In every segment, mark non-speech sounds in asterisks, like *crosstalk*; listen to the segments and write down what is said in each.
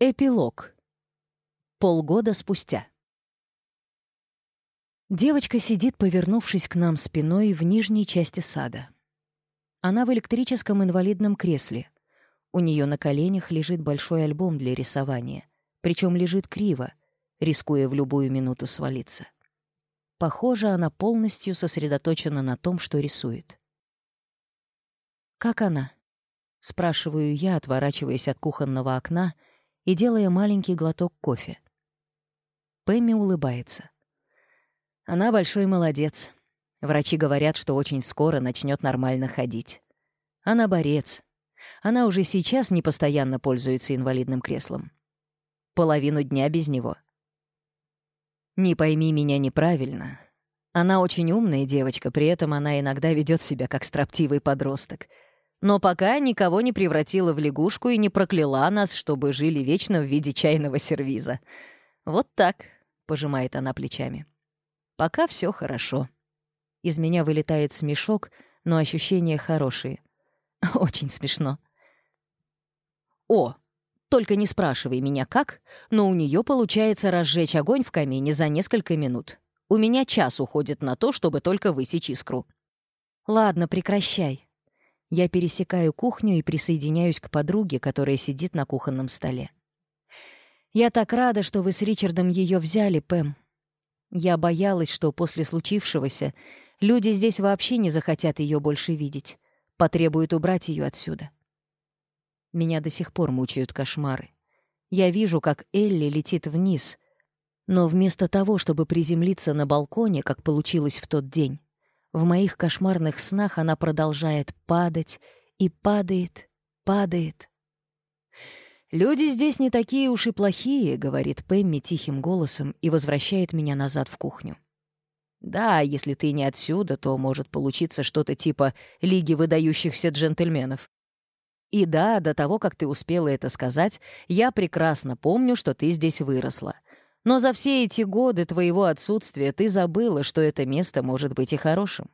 Эпилог. Полгода спустя. Девочка сидит, повернувшись к нам спиной в нижней части сада. Она в электрическом инвалидном кресле. У нее на коленях лежит большой альбом для рисования, причем лежит криво, рискуя в любую минуту свалиться. Похоже, она полностью сосредоточена на том, что рисует. «Как она?» — спрашиваю я, отворачиваясь от кухонного окна — и делая маленький глоток кофе. Пэмми улыбается. Она большой молодец. Врачи говорят, что очень скоро начнет нормально ходить. Она борец. Она уже сейчас непостоянно пользуется инвалидным креслом. Половину дня без него. Не пойми меня неправильно. Она очень умная девочка, при этом она иногда ведет себя как строптивый подросток — но пока никого не превратила в лягушку и не прокляла нас, чтобы жили вечно в виде чайного сервиза. «Вот так», — пожимает она плечами. «Пока все хорошо». Из меня вылетает смешок, но ощущения хорошие. *laughs* Очень смешно. «О, только не спрашивай меня как, но у нее получается разжечь огонь в камине за несколько минут. У меня час уходит на то, чтобы только высечь искру. Ладно, прекращай. Я пересекаю кухню и присоединяюсь к подруге, которая сидит на кухонном столе. «Я так рада, что вы с Ричардом ее взяли, Пэм. Я боялась, что после случившегося люди здесь вообще не захотят ее больше видеть, потребуют убрать ее отсюда». Меня до сих пор мучают кошмары. Я вижу, как Элли летит вниз, но вместо того, чтобы приземлиться на балконе, как получилось в тот день, в моих кошмарных снах она продолжает падать и падает, падает. «Люди здесь не такие уж и плохие», — говорит Пэмми тихим голосом и возвращает меня назад в кухню. «Да, если ты не отсюда, то может получиться что-то типа «Лиги выдающихся джентльменов». И да, до того, как ты успела это сказать, я прекрасно помню, что ты здесь выросла. Но за все эти годы твоего отсутствия ты забыла, что это место может быть и хорошим.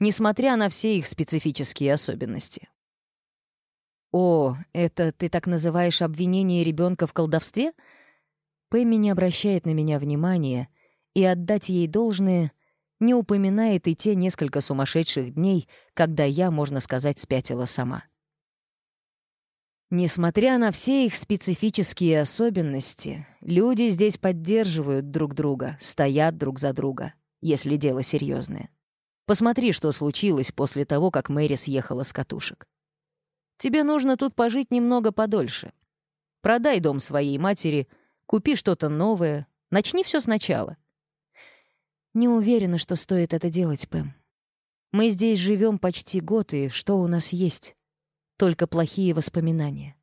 Несмотря на все их специфические особенности. «О, это ты так называешь обвинение ребенка в колдовстве?» Пэмми не обращает на меня внимания, и отдать ей должное не упоминает и те несколько сумасшедших дней, когда я, можно сказать, спятила сама. Несмотря на все их специфические особенности, люди здесь поддерживают друг друга, стоят друг за друга, если дело серьезное. Посмотри, что случилось после того, как Мэри съехала с катушек. Тебе нужно тут пожить немного подольше. Продай дом своей матери, купи что-то новое, начни все сначала. Не уверена, что стоит это делать, Пэм. Мы здесь живем почти год, и что у нас есть? Только плохие воспоминания.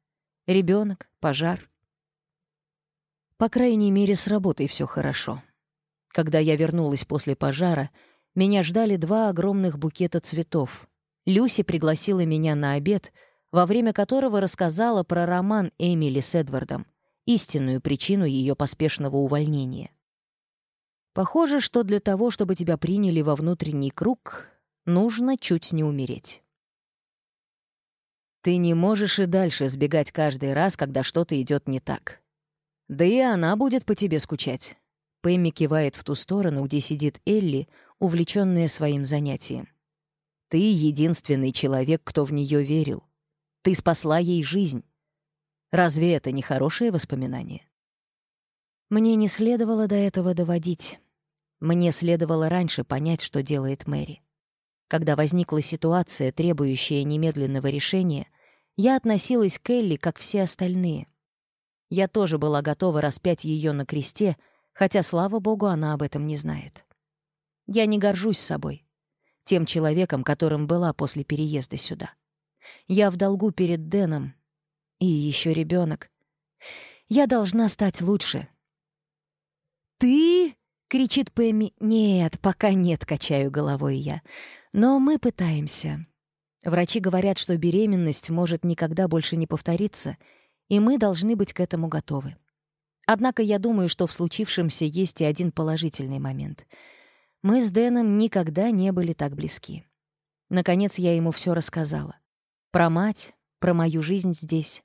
Ребенок, пожар. По крайней мере, с работой все хорошо. Когда я вернулась после пожара, меня ждали два огромных букета цветов. Люси пригласила меня на обед, во время которого рассказала про роман Эмили с Эдвардом, истинную причину ее поспешного увольнения. Похоже, что для того, чтобы тебя приняли во внутренний круг, нужно чуть не умереть. Ты не можешь и дальше сбегать каждый раз, когда что-то идет не так. Да и она будет по тебе скучать. Пэмми кивает в ту сторону, где сидит Элли, увлеченная своим занятием. Ты единственный человек, кто в нее верил. Ты спасла ей жизнь. Разве это не хорошее воспоминание? Мне не следовало до этого доводить. Мне следовало раньше понять, что делает Мэри. Когда возникла ситуация, требующая немедленного решения, я относилась к Элли, как все остальные. Я тоже была готова распять ее на кресте, хотя, слава богу, она об этом не знает. Я не горжусь собой, тем человеком, которым была после переезда сюда. Я в долгу перед Дэном. И еще ребенок. Я должна стать лучше. «Ты?» — кричит Пэмми. «Нет, пока нет», — качаю головой я. Но мы пытаемся. Врачи говорят, что беременность может никогда больше не повториться, и мы должны быть к этому готовы. Однако я думаю, что в случившемся есть и один положительный момент. Мы с Дэном никогда не были так близки. Наконец я ему все рассказала. Про мать, про мою жизнь здесь.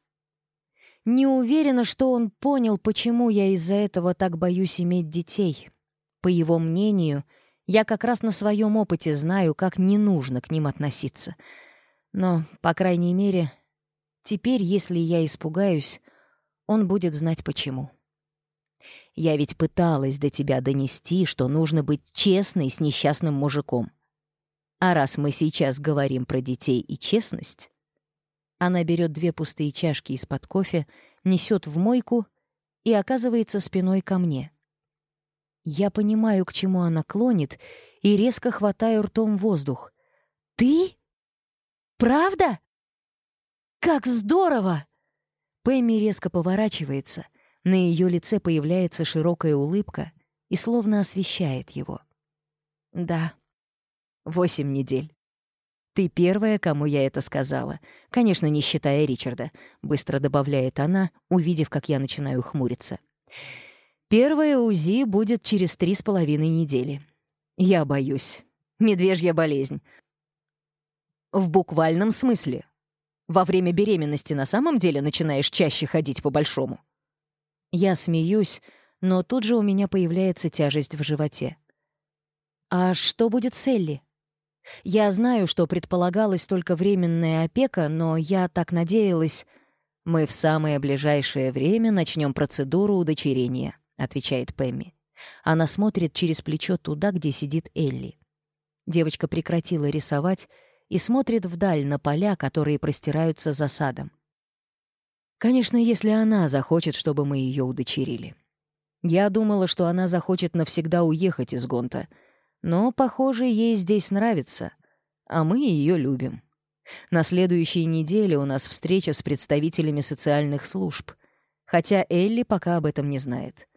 Не уверена, что он понял, почему я из-за этого так боюсь иметь детей. По его мнению — я как раз на своем опыте знаю, как не нужно к ним относиться. Но, по крайней мере, теперь, если я испугаюсь, он будет знать почему. Я ведь пыталась до тебя донести, что нужно быть честной с несчастным мужиком. А раз мы сейчас говорим про детей и честность... Она берет две пустые чашки из-под кофе, несет в мойку и оказывается спиной ко мне — я понимаю, к чему она клонит, и резко хватаю ртом воздух. «Ты? Правда? Как здорово!» Пэмми резко поворачивается, на ее лице появляется широкая улыбка и словно освещает его. «Да, восемь недель. Ты первая, кому я это сказала, конечно, не считая Ричарда», — быстро добавляет она, увидев, как я начинаю хмуриться. «Я Первое УЗИ будет через три с половиной недели. Я боюсь. Медвежья болезнь. В буквальном смысле. Во время беременности на самом деле начинаешь чаще ходить по-большому. Я смеюсь, но тут же у меня появляется тяжесть в животе. А что будет с Элли? Я знаю, что предполагалась только временная опека, но я так надеялась. Мы в самое ближайшее время начнем процедуру удочерения. — отвечает Пэмми. Она смотрит через плечо туда, где сидит Элли. Девочка прекратила рисовать и смотрит вдаль на поля, которые простираются за садом. Конечно, если она захочет, чтобы мы ее удочерили. Я думала, что она захочет навсегда уехать из Гонта, но, похоже, ей здесь нравится, а мы ее любим. На следующей неделе у нас встреча с представителями социальных служб, хотя Элли пока об этом не знает.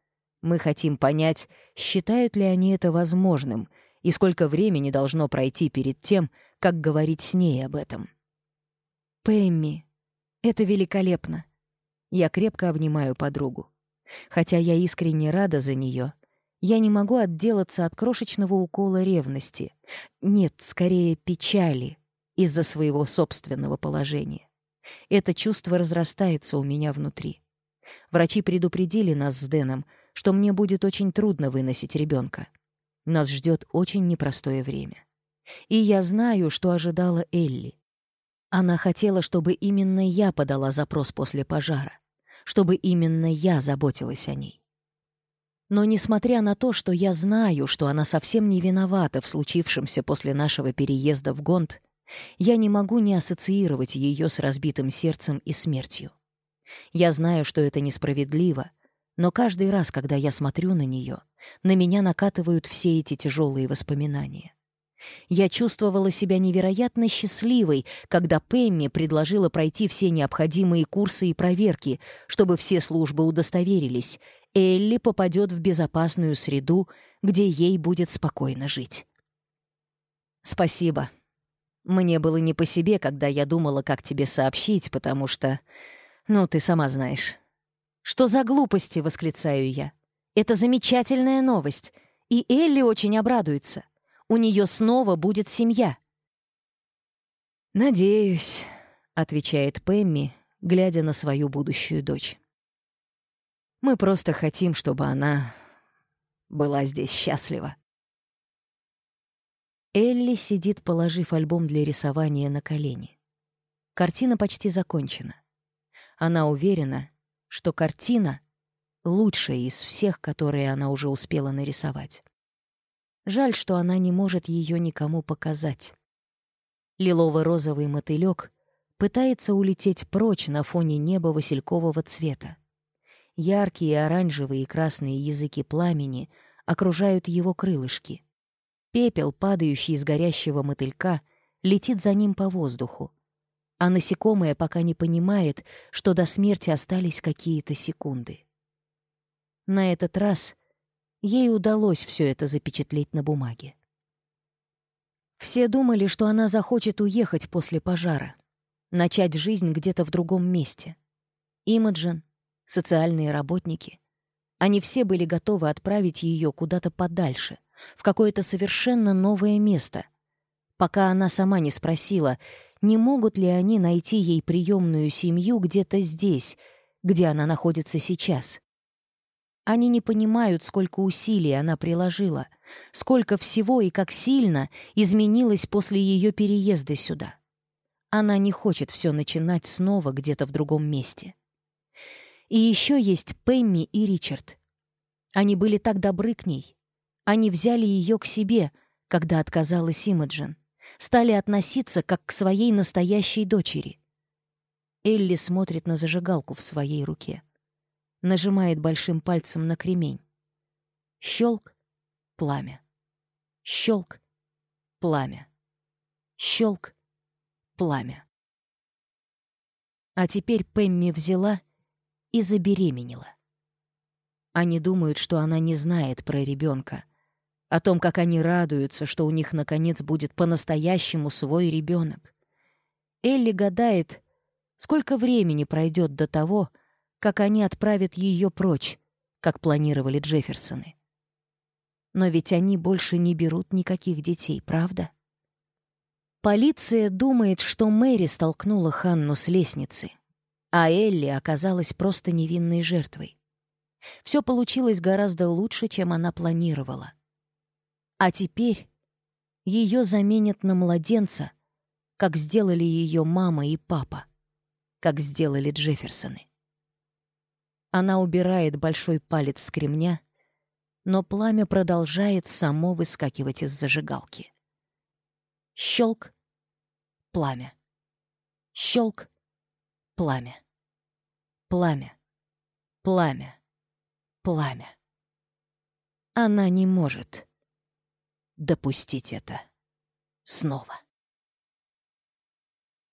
Мы хотим понять, считают ли они это возможным, и сколько времени должно пройти перед тем, как говорить с ней об этом. «Пэмми, это великолепно!» Я крепко обнимаю подругу. Хотя я искренне рада за нее, я не могу отделаться от крошечного укола ревности. Нет, скорее, печали из-за своего собственного положения. Это чувство разрастается у меня внутри. Врачи предупредили нас с Дэном — что мне будет очень трудно выносить ребенка. Нас ждет очень непростое время. И я знаю, что ожидала Элли. Она хотела, чтобы именно я подала запрос после пожара, чтобы именно я заботилась о ней. Но несмотря на то, что я знаю, что она совсем не виновата в случившемся после нашего переезда в Гонд, я не могу не ассоциировать ее с разбитым сердцем и смертью. Я знаю, что это несправедливо, но каждый раз, когда я смотрю на нее, на меня накатывают все эти тяжелые воспоминания. Я чувствовала себя невероятно счастливой, когда Пэмми предложила пройти все необходимые курсы и проверки, чтобы все службы удостоверились. Элли попадет в безопасную среду, где ей будет спокойно жить. «Спасибо. Мне было не по себе, когда я думала, как тебе сообщить, потому что... Ну, ты сама знаешь. Что за глупости, восклицаю я. Это замечательная новость, и Элли очень обрадуется. У нее снова будет семья. «Надеюсь», — отвечает Пэмми, глядя на свою будущую дочь. «Мы просто хотим, чтобы она была здесь счастлива». Элли сидит, положив альбом для рисования на колени. Картина почти закончена. Она уверена, что картина — лучшая из всех, которые она уже успела нарисовать. Жаль, что она не может ее никому показать. Лилово-розовый мотылек пытается улететь прочь на фоне неба василькового цвета. Яркие оранжевые и красные языки пламени окружают его крылышки. Пепел, падающий из горящего мотылька, летит за ним по воздуху, а насекомое пока не понимает, что до смерти остались какие-то секунды. На этот раз ей удалось все это запечатлеть на бумаге. Все думали, что она захочет уехать после пожара, начать жизнь где-то в другом месте. Имаджин, социальные работники. Они все были готовы отправить ее куда-то подальше, в какое-то совершенно новое место, пока она сама не спросила — не могут ли они найти ей приемную семью где-то здесь, где она находится сейчас. Они не понимают, сколько усилий она приложила, сколько всего и как сильно изменилось после ее переезда сюда. Она не хочет все начинать снова где-то в другом месте. И еще есть Пэмми и Ричард. Они были так добры к ней. Они взяли ее к себе, когда отказалась Имаджин стали относиться как к своей настоящей дочери. Элли смотрит на зажигалку в своей руке. Нажимает большим пальцем на кремень. Щелк — пламя. Щелк — пламя. Щелк — пламя. А теперь Пэмми взяла и забеременела. Они думают, что она не знает про ребенка — о том, как они радуются, что у них, наконец, будет по-настоящему свой ребенок. Элли гадает, сколько времени пройдет до того, как они отправят ее прочь, как планировали Джефферсоны. Но ведь они больше не берут никаких детей, правда? Полиция думает, что Мэри столкнула Ханну с лестницы, а Элли оказалась просто невинной жертвой. Все получилось гораздо лучше, чем она планировала. А теперь ее заменят на младенца, как сделали ее мама и папа, как сделали Джефферсоны. Она убирает большой палец с кремня, но пламя продолжает само выскакивать из зажигалки. Щелк — пламя. Щелк — пламя. Пламя. Пламя. Пламя. Она не может допустить это снова.